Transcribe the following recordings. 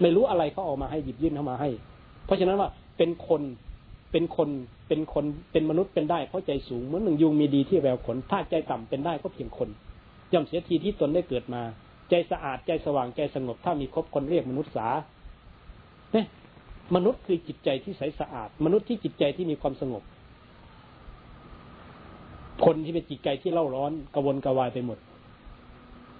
ไม่รู้อะไรเขาเอามาให้หยิบยื่นเข้ามาให้ เพราะฉะนั้นว่าเป็นคนเป็นคนเป็นคนเป็นมนุษย์เป็นได้เพราะใจสูงเหมือนหนึ่งยุงมีดีที่แววขน ถ้าใจต่ำเป็นได้ก็เพียงคนย่อมเสียทีที่ตนได้เกิดมา ใจสะอาดใจสว่างใจสงบถ้ามีครบคนเรียกมนุษย์สาเนี่ยมนุษย์คือจิตใจที่ใสสะอาด มนุษย์ที่จิตใจที่มีความสงบ คนที่เป็นจิตใจที่เล่าร้อนกระวนกระวายไปหมด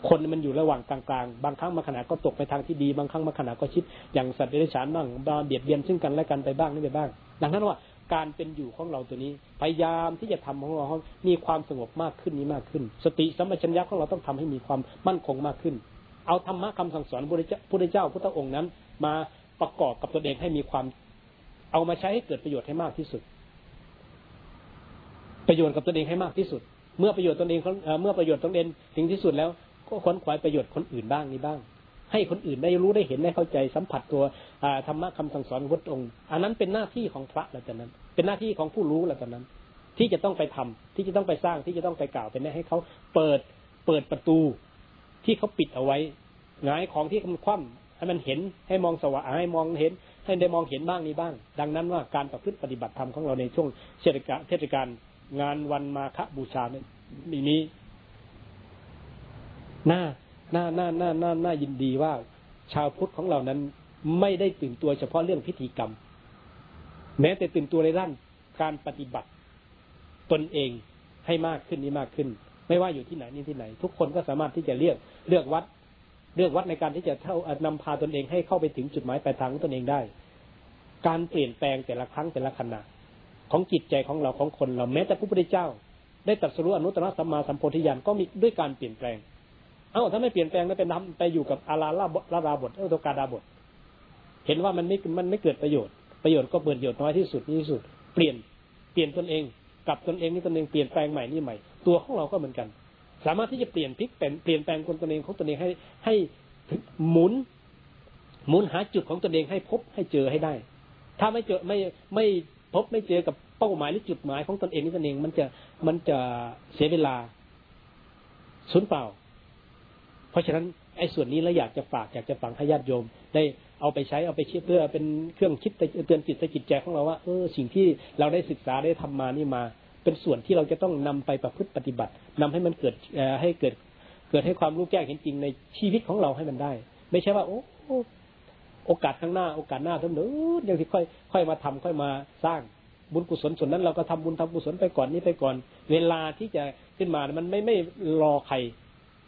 คนมันอยู่ระหว่างกลางๆ บางครั้งมาขณะก็ตกไปทางที่ดี บางครั้งมาขณะก็ชิด อย่างสัตว์เดรัจฉานบ้างบาเบียดเบียนซึ่งกันและกันไปบ้างนี่ไปบ้าง ดังนั้นว่าการเป็นอยู่ของเราตัวนี้ พยายามที่จะทำของเรามีความสงบมากขึ้นนี้มากขึ้น สติสัมปชัญญะของเราต้องทำให้มีความมั่นคงมากขึ้น เอาธรรมะคำสั่งสอนพระพุทธเจ้าพุทธองค์นั้น มาประกอบกับตัวเองให้มีความ เอามาใช้ให้เกิดประโยชน์ให้มากที่สุด ประโยชน์กับตัวเองให้มากที่สุด เมื่อประโยชน์ตนเองเมื่อประโยชน์ตนเองถึงที่สุดแล้ว ก็ค้นคว้าประโยชน์คนอื่นบ้างนี้บ้าง ให้คนอื่นได้รู้ได้เห็นได้เข้าใจสัมผัสตัวธรรมะคำสั่งสอนพุทธองค์ อันนั้นเป็นหน้าที่ของพระแล้วจากนั้น เป็นหน้าที่ของผู้รู้แล้วจากนั้น ที่จะต้องไปทำที่จะต้องไปสร้างที่จะต้องไปกล่าวเป็นให้เขาเปิดเปิดประตูที่เขาปิดเอาไว้หงายของที่มันคว่ำให้มันเห็นให้มองสว่างให้มองเห็นให้ได้มองเห็นบ้างนี้บ้าง ดังนั้นว่าการประพฤติปฏิบัติธรรมของเราในช่วงเทศกาลงานวันมาฆบูชาเนี่ยมี น่าน่าน่าน่าน่าน่ายินดีว่า ชาวพุทธของเรานั้นไม่ได้ตื่นตัวเฉพาะเรื่องพิธีกรรม แม้แต่ตื่นตัวในด้านการปฏิบัติ ตนเองให้มากขึ้นนี้มากขึ้น ไม่ว่าอยู่ที่ไหนนี่ที่ไหน ทุกคนก็สามารถที่จะเลือกเลือกวัด เลือกวัดในการที่จะเท่านำพาตนเองให้เข้าไปถึงจุดหมายปลายทางของตนเองได้ การเปลี่ยนแปลงแต่ละครั้งแต่ละขณะของจิตใจของเราของคนเราแม้แต่พระพุทธเจ้า ได้ตรัสรู้อนุตตรสัมมาสัมโพธิญาณก็มีด้วยการเปลี่ยนแปลง เอ้าถ้าไม่เปลี่ยนแปลงแล้วเป็นทำไปอยู่กับอาราลาลาราบทเออตกาดาบท เห็นว่ามันไม่มันไม่เกิดประโยชน์ประโยชน์ก็เปิดประโยชน์น้อยที่สุดที่สุด เปลี่ยนเปลี่ยนตนเองกับตนเองนี่ตนเองเปลี่ยนแปลงใหม่นี่ใหม่ ตัวของเราก็เหมือนกัน สามารถที่จะเปลี่ยนพลิกเปลี่ยนเปลี่ยนแปลงคนตนเองของตนเองให้ให้หมุน หมุนหาจุดของตนเองให้พบให้เจอให้ได้ ถ้าไม่เจอไม่ไม่พบไม่เจอกับเป้าหมายหรือจุดหมายของตนเองนี่ตนเองมันจะมันจะเสียเวลาสูญเปล่า ราะฉะนั้นไอ้ส่วนนี้เราอยากจะฝากอยากจะฝังให้ญาติโยม ได้เอาไปใช้เอาไปคิดเพื่อเป็นเครื่องคิดเตือนจิตจิตใจของเราว่าเออสิ่งที่เราได้ศึกษาได้ทำมานี่มา เป็นส่วนที่เราจะต้องนำไปประพฤติปฏิบัตินำให้มันเกิดให้เกิดเกิดให้ความรู้แจ้งเห็นจริงในชีวิตของเราให้มันได้ ไม่ใช่ว่าโอ้โอกาสข้างหน้าโอกาสหน้าเสมออย่างที่ค่อยค่อยมาทำค่อยมาสร้างบุญกุศลส่วนนั้นเราก็ทำบุญทำกุศลไปก่อนนี้ไปก่อน เวลาที่จะขึ้นมามันไม่ไม่รอใคร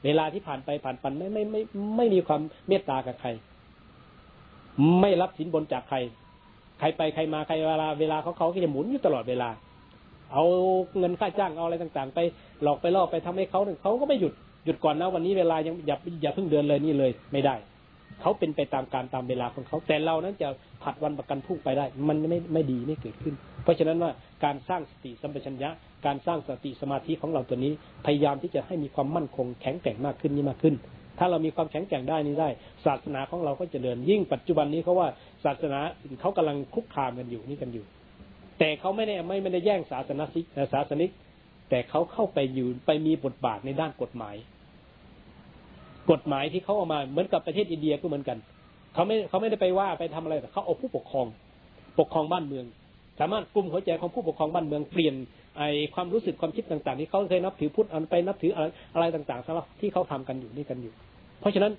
เวลาที่ผ่านไปผ่านปันไม่ไม่ไม่ไม่มีความเมตตากับใคร ไม่รับสินบนจากใคร ใครไปใครมาใครเวลาเวลาเขาเขาก็จะหมุนอยู่ตลอดเวลา เอาเงินค่าจ้างเอาอะไรต่างๆ ไปหลอกไปล่อไปทำให้เขาเขาก็ไม่หยุดหยุดก่อนนะวันนี้เวลายังอย่าอย่าเพิ่งเดินเลยนี่เลย ไม่ได้ เขาเป็นไปตามการตามเวลาของเขา แต่เรานั้นจะผัดวันประกันพุ่งไปได้ มันไม่ไม่ดีไม่เกิดขึ้น เพราะฉะนั้นว่าการสร้างสติสัมปชัญญะ การสร้างสติสมาธิของเราตัวนี้ พยายามที่จะให้มีความมั่นคงแข็งแกร่งมากขึ้นนี่มากขึ้น ถ้าเรามีความแข็งแกร่งได้นี้ได้ ศาสนาของเราก็จะเดินยิ่งปัจจุบันนี้เขาว่าศาสนาเขากำลังคุกคามกันอยู่นี่กันอยู่ แต่เขาไม่ได้ไม่ไม่ได้แย่งศาสนาสิศาสนิกแต่เขาเข้าไปอยู่ไปมีบทบาทในด้านกฎหมาย กฎหมายที่เขาเอามาเหมือนกับประเทศอินเดียก็เหมือนกันเขาไม่เขาไม่ได้ไปว่าไปทำอะไรแต่เขาเอาผู้ปกครอง ปกครองบ้านเมือง สามารถกลุ่มหัวใจของผู้ปกครองบ้านเมืองเปลี่ยนไอความรู้สึกความคิดต่างๆที่เขาเคยนับถือพุทธอันไปนับถืออะไรอะไรต่างๆสำหรับที่เขาทำกันอยู่นี่กันอยู่ เพราะฉะนั้น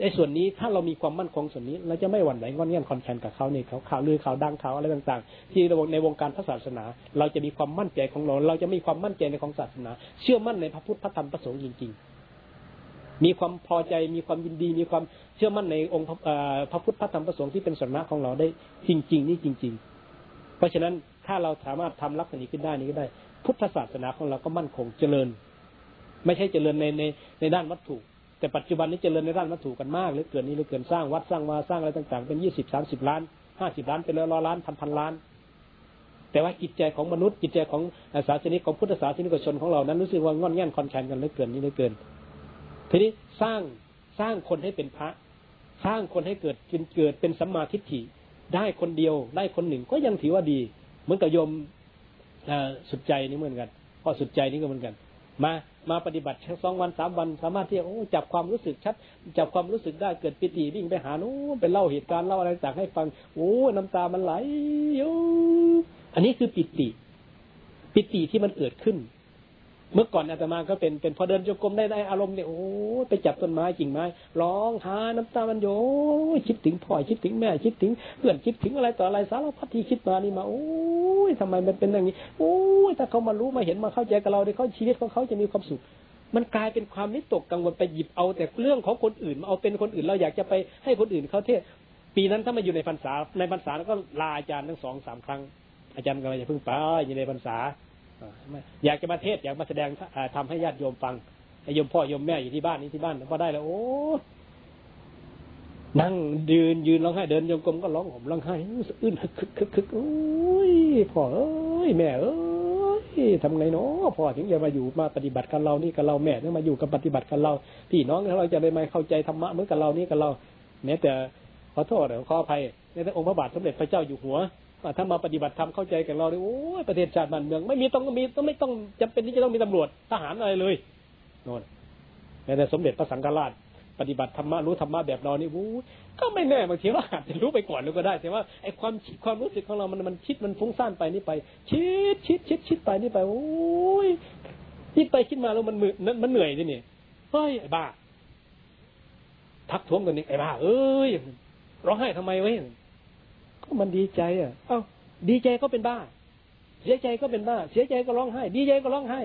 ในส่วนนี้ถ้าเรามีความมั่นคงส่วนนี้เราจะไม่หวั่นไหวงอนเงียนคอนแทนกับเขาเนี่ยเขาข่าวลือข่าวดังข่าวอะไรต่างๆ ที่ในวงการพระศาสนา เราจะมีความมั่นใจของเรา เราจะมีความมั่นใจในของศาสนา เชื่อมั่นในพระพุทธพระธรรมพระสงฆ์จริง ๆ มีความพอใจมีความยินดี มีความเชื่อมั่นในองค์พระพุทธพระธรรมพระสงฆ์ที่เป็นสนะของเราได้จริง ๆ นี่จริง ๆ เพราะฉะนั้นถ้าเราสามารถทำลักษณะนี้ขึ้นได้นี้ก็ได้ พุทธศาสนาของเราก็มั่นคงเจริญ ไม่ใช่เจริญในในในด้านวัตถุ แต่ปัจจุบันนี้เจริญในด้านวัตถุกันมากหรือเกินนี้หรือเกินสร้างวัดสร้างวาสร้างอะไรต่างๆ เป็นยี่สิบสามสิบล้านห้าสิบล้านเป็นร้อยล้านพันพันล้าน แต่ว่าจิตใจของมนุษย์จิตใจของศาสนิกของพุทธศาสนิกชนของเรานั้นรู้สึกว่างอนแง่นคอนแคนกันเหลือเกินนี้เหลือเกิน ทีนี้สร้างสร้างคนให้เป็นพระ สร้างคนให้เกิดเป็นเกิดเป็นสัมมาทิฏฐิได้คนเดียวได้คนหนึ่งก็ยังถือว่าดี เหมือนกับโยมสุดใจนี่เหมือนกันก็สุดใจนี่ก็เหมือนกัน มามาปฏิบัติสองวันสามวันสามารถที่โอ้จับความรู้สึกชัด จับความรู้สึกได้เกิดปิติวิ่งไปหาโน้ไปเล่าเหตุการณ์เล่าอะไรต่างให้ฟังโอ้น้ำตามันไหลอยู่อันนี้คือปิติ ปิติที่มันเกิดขึ้น เมื่อก่อนอาตมาก็เป็นเป็นพอเดินโยกรมได้ได้อารมณ์เนี่ยโอ้ไปจับต้นไม้กิ่งไม้ร้องหาน้ำตามันโยคิดถึงพ่อคิดถึงแม่คิดถึงเพื่อนคิดถึงอะไรต่ออะไรสารพัดที่คิดมานี่มาโอ้ยทำไมมันเป็นอย่างนี้ โอ้ยถ้าเขามารู้มาเห็นมาเข้าใจกับเราในเขาชีวิตของเขาจะมีความสุขมันกลายเป็นความนิตกกังวลไปหยิบเอาแต่เรื่องของคนอื่นมาเอาเป็นคนอื่นเราอยากจะไปให้คนอื่นเขาเทศปีนั้นถ้ามาอยู่ในพรรษาในพรรษาแล้วก็ลาอาจารย์ทั้งสองสามครั้งอาจารย์ก็เลยจะเพิ่งไปอยู่ในพรรษา อยากจะมาเทศอยากมาแสดงทำให้ญาติโยมฟังให้โยมพ่อโยมแม่อยู่ที่บ้านนี้ที่บ้านพอได้แล้ว โอ้นั่งยืนยืนร้องไห้เดินโยมกลมก็ร้องห่มร้องไห้อึ้นคึกคึกคึกคึกโอ้ยพ่อเอ้ยแม่เอ้ยทำไงเนาะพ่อถึงจะมาอยู่มาปฏิบัติกับเรานี่กับเราแม่ถึงมาอยู่กับปฏิบัติกับเราพี่น้องเราจะได้มาเข้าใจธรรมะเหมือนกับเรานี่กับเราแม้แต่ขอโทษขออภัยในองค์พระบาทสมเด็จพระเจ้าอยู่หัว ถ้ามาปฏิบัติธรรมเข้าใจกับเราเลยโอ้ยประเทศชาติบ้านเมือง ไม่มีต้องมีต้องไม่ต้องจำเป็นที่จะต้องมีตำรวจทหารอะไรเลยโน่นแต่สมเด็จพระสังฆราช ปฏิบัติธรรมะรู้ธรรมะแบบเรานี่โอ้ก็ไม่แน่บางทีว่าอาจจะรู้ไปก่อนก็ได้ แต่ว่าไอ้ความความรู้สึกของเรามันมันคิดมันฟุ้งซ่านไปนี่ไปคิดคิดคิดคิดไปนี่ไปโอ้ยคิดไปคิดมาแล้วมันมือมันเหนื่อยดิเนี่ยเฮ้ยไอ้บ้า ทักท้วงกันนี่ไอ้บ้าเอ้ยร้องไห้ทำไมเว้ย ก็มันดีใจอะ เอ้าดีใจก็เป็นบ้า เสียใจก็เป็นบ้า เสียใจก็ร้องไห้ ดีใจก็ร้องไห้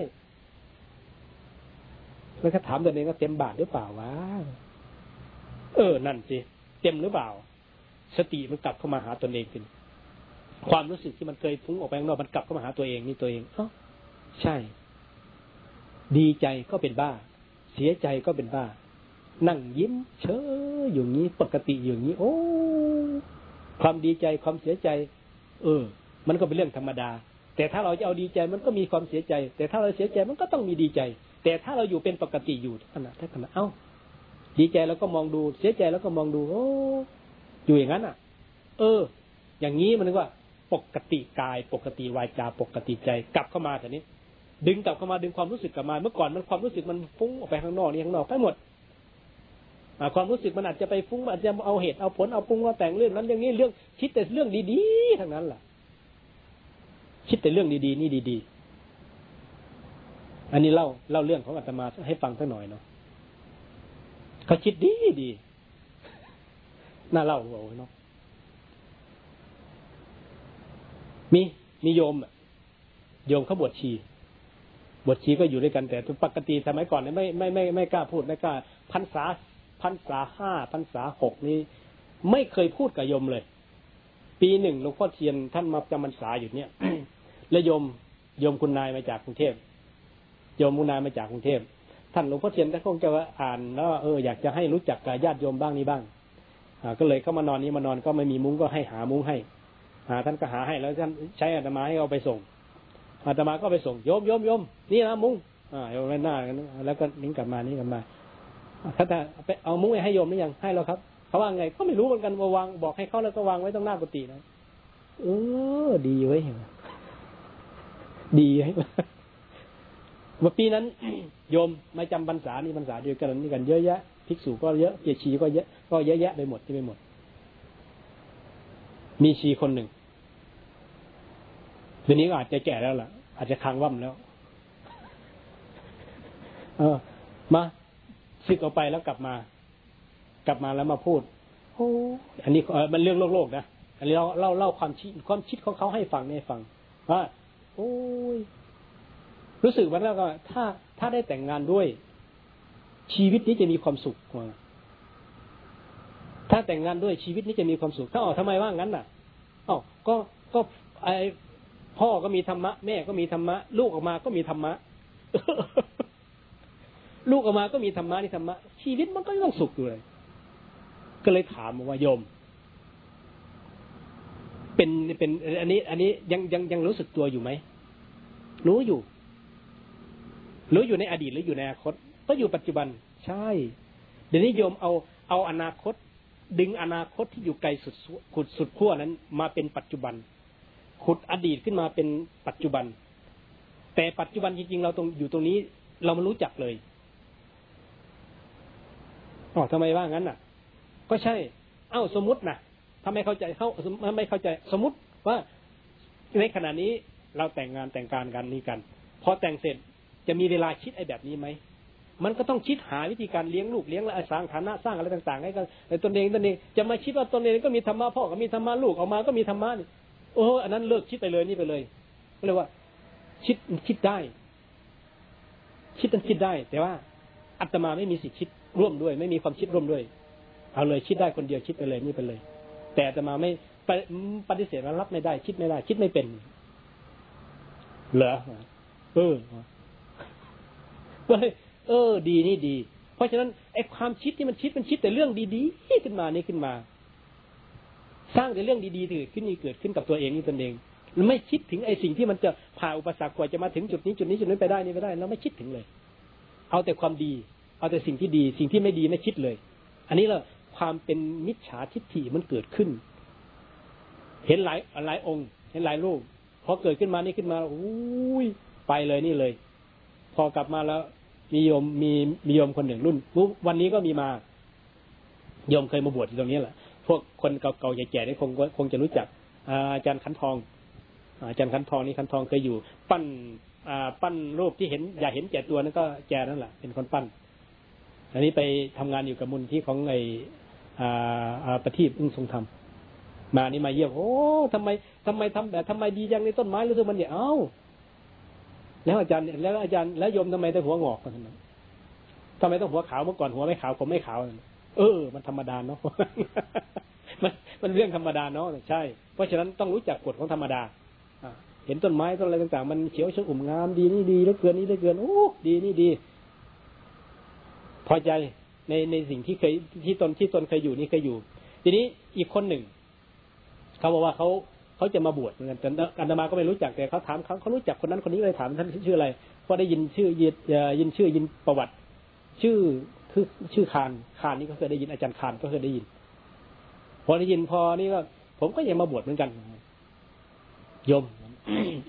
แล้วก็ถามตัวเองว่าเต็มบาทหรือเปล่าวะ เออ นั่นสิ เต็มหรือเปล่า สติมันกลับเข้ามาหาตนเองเป็นความรู้สึกที่มันเคยฟุ้งออกไปข้างนอกมันกลับเข้ามาหาตัวเองนี่ตัวเอง เอ้า ใช่ ดีใจก็เป็นบ้า เสียใจก็เป็นบ้า นั่งยิ้ม เชยอยู่นี้ปกติอยู่นี้ โอ้ ความดีใจความเสียใจ เออ มันก็เป็นเรื่องธรรมดา แต่ถ้าเราจะเอาดีใจมันก็มีความเสียใจ แต่ถ้าเราเสียใจมันก็ต้องมีดีใจ แต่ถ้าเราอยู่เป็นปกติอยู่ขณะท่ขณะเอ้า ดีใจแล้วก็มองดู เสียใจแล้วก็มองดูโอ้อยู่อย่างนั้นอะ เออ อย่างนี้มันเรียกว่า ปกติกาย ปกติวายจาปกติใจ กลับเข้ามาแต่นี้ ดึงกลับเข้ามาดึงความรู้สึกกลับมา เมื่อก่อนมันความรู้สึกมันฟุ้งออกไปข้างนอกนี่ข้างนอกไปหมด ความรู้สึกมันอาจจะไปฟุ้งอาจจะเอาเหตุเอาผลเอาปรุงมาแต่งเรื่องนั้นอย่างนี้เรื่องคิดแต่เรื่องดีๆทั้งนั้นแหละคิดแต่เรื่องดีๆนี่ดี ๆ อันนี้เล่าเล่าเรื่องของอาตมาให้ฟังสักหน่อยเนาะเขาคิดดีดีน่าเล่าโอ้เนาะมีมีโยมโยมเขาบวชชีบวชชีก็อยู่ด้วยกันแต่ปกติสมัยก่อนเนี่ยไม่ไม่ไม่ไม่กล้าพูดไม่กล้าพรรษา พรรษาห้าพรรษาหกนี้ ไม่เคยพูดกับโยมเลย ปีหนึ่งหลวงพ่อเทียนท่านมาจำพรรษาอยู่เนี่ยแล้วโยมโยมคุณนายมาจากกรุงเทพโยมคุณนายมาจากกรุงเทพท่านหลวงพ่อเทียนท่านคงจะว่าอ่านแล้วเอออยากจะให้รู้จักกับญาติโยมบ้างนี้บ้างอ่าก็เลยเข้ามานอนนี้มานอนก็ไม่มีมุ้งก็ให้หามุ้งให้หาท่านก็หาให้แล้วท่านใช้อาตมาให้เอาไปส่งอาตมาก็ไปส่งโยมโยมโยมนี่นะมุ้งอ่าโยมหน้ากันแล้วก็นิ้งกลับมานี่กลับมา เขาจะไปเอามุ้งให้โยมหรือยังให้แล้วครับเขาว่าไงก็ไม่รู้เหมือนกันวางบอกให้เขาแล้วก็วางไว้ตรงหน้ากุฏินะเออ ดีไว้เห็นดีไว้เมื่อปีนั้นโยมมาจำพรรษานี่พรรษาเดียวกันนี่กันเยอะแยะภิกษุก็เยอะเกียชีก็เยอะก็เยอะแยะไปหมดที่ไปหมด มีชีคนหนึ่งทีนี้ก็อาจจะแก่แล้วล่ะ อาจจะค้างว่ำแล้ว เออ มา ซึกออกไปแล้วกลับมา กลับมาแล้วมาพูดโอ้อันนี้เออมันเรื่องโลกโลกนะอันนี้เราเล่าเล่าความคิดความคิดของเขาให้ฟังให้ฟังว่าโอ้ยรู้สึกว่าแล้วก็ ถ้าถ้าได้แต่งงานด้วย ชีวิตนี้จะมีความสุขกว่าถ้าแต่งงานด้วยชีวิตนี้จะมีความสุขถ้าอ๋อทำไมว่างั้นน่ะอ๋อก็ก็ไอพ่อก็มีธรรมะ แม่ก็มีธรรมะ ลูกออกมาก็มีธรรมะ ลูกออกมาก็มีธรรมะนี่ธรรมะชีวิตมันก็ต้องสุขอยู่เลย ก็เลยถามว่าโยม เป็นเป็น อันนี้ อันนี้ยังยังยังรู้สึกตัวอยู่ไหมรู้อยู่ รู้อยู่ในอดีตหรืออยู่ในอนาคต ก็อยู่ปัจจุบัน ใช่ เดี๋ยวนี้โยมเอาเอาอนาคต ดึงอนาคตที่อยู่ไกลสุดขุดสุดขั้วนั้น มาเป็นปัจจุบัน ขุดอดีตขึ้นมาเป็นปัจจุบัน แต่ปัจจุบันจริงๆ เราตรงอยู่ตรงนี้ เรามารู้จักเลย อ๋อทำไมว่างั้นอะ ก็ใช่ เอ้าสมมตินะถ้าไม่เข้าใจเขาไม่เข้าใจสมมติว่าในขณะนี้เราแต่งงานแต่งการกันนี้กัน พอแต่งเสร็จจะมีเวลาคิดไอ้แบบนี้ไหมมันก็ต้องคิดหาวิธีการเลี้ยงลูกเลี้ยงและสร้างฐานะสร้างอะไรต่างๆให้กันในตนเองตนเองจะมาคิดว่าตนเองก็มีธรรมะพ่อก็มีธรรมะลูกออกมาก็มีธรรมะนี่โอ้อันนั้นเลิกคิดไปเลยนี่ไปเลยก็เลยว่า คิดคิดได้ คิดต้องคิดได้ แต่ว่าอัตมาไม่มีสิทธิ์คิด ร่วมด้วย ไม่มีความคิดร่วมด้วย เอาเลยคิดได้คนเดียวคิดไปเลยนี่ไปเลย แต่อัตมาไม่ปฏิเสธรับไม่ได้ คิดไม่ได้ คิดไม่เป็น เหรอเออก็เลยเออ ดีนี่ดี เพราะฉะนั้นไอ้ความคิดที่มันคิดมันคิดแต่เรื่องดีๆขึ้นมานี่ขึ้นมา สร้างแต่เรื่องดีๆถือขึ้นนี่เกิดขึ้นกับตัวเองนี่ตนเองไม่คิดถึงไอ้สิ่งที่มันจะผ่าอุปสรรคกว่าจะมาถึงจุดนี้จุดนี้จุดนี้ไปได้นี่ไปได้ เราไม่คิดถึงเลย เอาแต่ความดี เอาแต่สิ่งที่ดี สิ่งที่ไม่ดีไม่คิดเลย อันนี้เราความเป็นมิจฉาทิฏฐิมันเกิดขึ้น เห็นหลายหลายองค์ เห็นหลายรูปพอเกิดขึ้นมานี่ขึ้นมาอุ้ยไปเลยนี่เลย พอกลับมาแล้วมีโยมมีมีโยมคนหนึ่งรุ่นวันนี้ก็มีมาโยมเคยมาบวชที่ตรงนี้แหละ พวกคนเก่าๆแก่ๆนี่คงคงจะรู้จักอาจารย์ขันทอง อาจารย์ขันทองนี่ขันทองเคยอยู่ ปั้นปั้นรูปที่เห็น อย่าเห็นแก่ตัวนั่นก็แก่นั่นแหละเป็นคนปั้น อันนี้ไปทำงานอยู่กับมูลที่ของไอประทีปอึ้งทรงธรรมมานี่มาเยี่ยมโอ้ทำไมทำไมทำแบบทำไมดีจังในต้นไม้รู้สึกมันเนี่ยเอ้าแล้วอาจารย์แล้วอาจารย์แล้วยมทำไมต้องหัวงอกกันนั้นทำไมต้องหัวขาวเมื่อก่อนหัวไม่ขาวผมไม่ขาวเออ มันธรรมดาเนาะมันมันเรื่องธรรมดาเนาะใช่ เพราะฉะนั้นต้องรู้จักกฎของธรรมดาเห็นต้นไม้ต้นอะไรต่างๆ มันเขียวชอุ่มงามดีนี่ดีแล้วเกินนี่ได้เกินโอ้ดีนี่ดี อใจในในสิ่งที่เคยที่ตนที่ตนเคยอยู่นี่เคยอยู่ ทีนี้อีกคนหนึ่งเขาบอกว่าเขาเขาจะมาบวชเหมือนกันแต่อันมาก็ไม่รู้จักแต่เขาถามเขาเขารู้จักคนนั้นคนนี้เลยถามท่านชื่ออะไรเพราะได้ยินชื่อยินยินชื่อยินประวัติ ชื่อคือชื่อคานคานนี่ก็เคยได้ยินอาจารย์คานก็เคยได้ยิน พอได้ยินพอนี่ก็ผมก็ยังมาบวชเหมือนกันโยม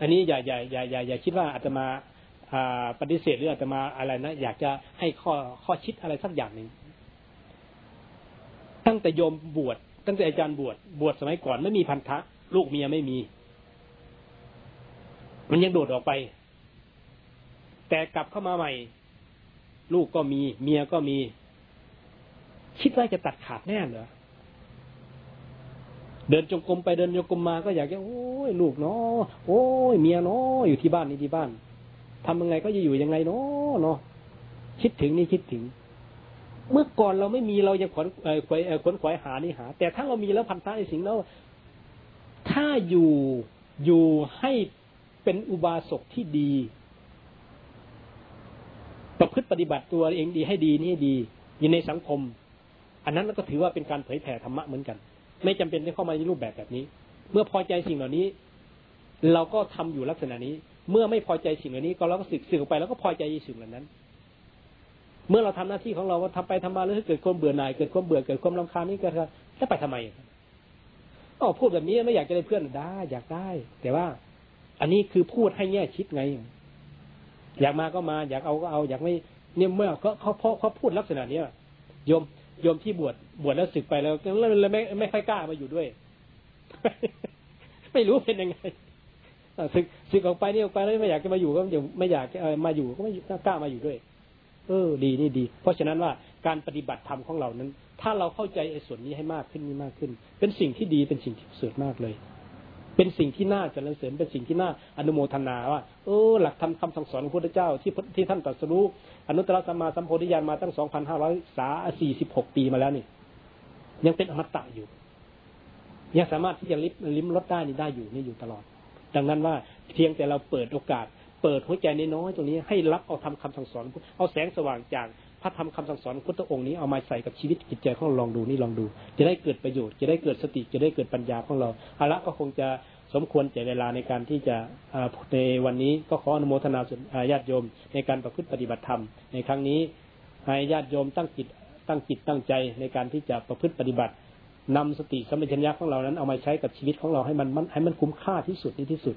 อันนี้อย่าอย่าอย่าอย่าอย่าคิดว่าอาจจะมา ปฏิเสธหรืออาจจะมาอะไรนะอยากจะให้ข้อข้อคิดอะไรสักอย่างหนึ่งตั้งแต่โยมบวชตั้งแต่อาจารย์บวชบวชสมัยก่อนไม่มีพันธะ ลูกเมียไม่มี มันยังโดดออกไป แต่กลับเข้ามาใหม่ ลูกก็มี เมียก็มี คิดว่าจะตัดขาดแน่เหรอเดินจงกรมไปเดินจงกรมมาก็อยากจะโอ้ยลูกเนาะโอ้ยเมียเนาะอยู่ที่บ้านนี่ที่บ้าน ทำยังไงก็จะอยู่ยังไงเนาะเนาะคิดถึงนี่คิดถึง เมื่อก่อนเราไม่มีเราจะขวนขวยขวนขวายหานี่หา แต่ถ้าเรามีแล้วพันธะในสิ่งแล้วถ้าอยู่อยู่ให้เป็นอุบาสกที่ดี ประพฤติปฏิบัติตัวเองดีให้ดีนี่ดี อยู่ในสังคม อันนั้นก็ถือว่าเป็นการเผยแผ่ธรรมะเหมือนกัน ไม่จำเป็นต้องเข้ามาในรูปแบบแบบนี้ เมื่อพอใจสิ่งเหล่านี้ เราก็ทำอยู่ลักษณะนี้ เมื่อไม่พอใจสิ่งเหล่านี้ก็เราก็สึกสึกออกไปแล้วก็พอใจสิ่งเหล่านั้น เมื่อเราทำหน้าที่ของเราว่าทำไปทำมาแล้วเกิดความเบื่อหน่ายเกิดความเบื่อเกิดความรำคาญนี่ก็จะไปทำไมอ๋อพูดแบบนี้ไม่อยากจะได้เพื่อนได้ อยากได้ แต่ว่า อันนี้คือพูดให้แง่คิดไง อยากมาก็มา อยากเอาก็เอา อยากไม่เนี่ยเมื่อเขาเขาเขาพูดลักษณะเนี้ยโยมโยมที่บวชบวชแล้วศึกไปแล้วแล้วไม่ไม่ค่อยกล้ามาอยู่ด้วย ไม่รู้เป็นยังไง ศึกศึกออกไปนี่ออกไปแล้วไม่อยากจะมาอยู่ก็ไม่อยากมาอยู่ก็ไม่กล้ามาอยู่ด้วย เออ ดีนี่ดี เพราะฉะนั้นว่าการปฏิบัติธรรมของเรานั้น ถ้าเราเข้าใจไอ้ส่วนนี้ให้มากขึ้นนี่มากขึ้น เป็นสิ่งที่ดีเป็นสิ่งที่เสริฐมากเลย เป็นสิ่งที่น่าจะเสริญเป็นสิ่งที่น่าอนุโมทนาว่าเออหลักธรรมคำสั่งสอนของพระพุทธเจ้าที่ที่ท่านตรัสรู้อนุตตรสัมมาสัมโพธิญาณมาตั้งสองพันห้าร้อยสาสี่สิบหกปีมาแล้วนี่ ยังเป็นอมตะอยู่ยังสามารถที่จะลิมลิ้มรสได้นี่ได้อยู่นี่อยู่ตลอด ดังนั้นว่าเพียงแต่เราเปิดโอกาส เปิดหัวใจน้อยๆตรงนี้ให้รับเอาทำคำสั่งสอนเอาแสงสว่างจากพระธรรมคำสั่งสอนพุทธองค์นี้เอามาใส่กับชีวิตจิตใจของเราลองดูนี่ลองดู จะได้เกิดประโยชน์จะได้เกิดสติจะได้เกิดปัญญาของเราอาละก็คงจะสมควรแก่เวลาในการที่จะในวันนี้ก็ขออนุโมทนาญาติโยมในการประพฤติปฏิบัติธรรม ในครั้งนี้ให้ญาติโยมตั้งจิตตั้งจิตตั้งใจในการที่จะประพฤติปฏิบัติ นำสติสัมปชัญญะของเรานั้นเอามาใช้กับชีวิตของเราให้มันมันให้มันคุ้มค่าที่สุดที่ที่สุด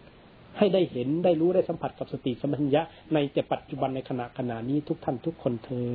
ให้ได้เห็นได้รู้ได้สัมผัสกับสติสัมปชัญญะในแต่ปัจจุบันในขณะขณะนี้ทุกท่านทุกคนเธอ